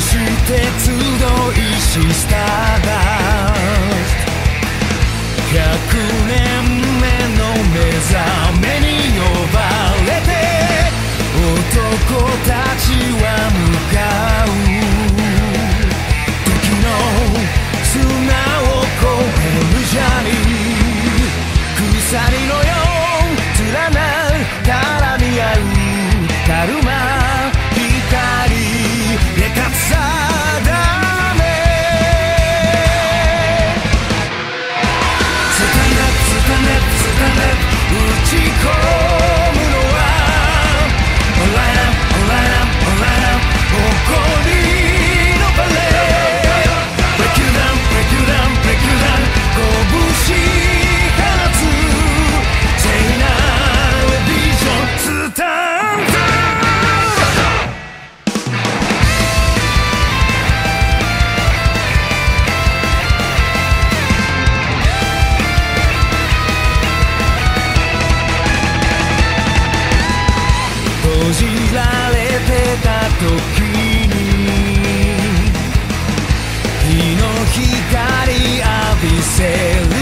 して集いシスター100年目の目覚め。日の光浴びせる。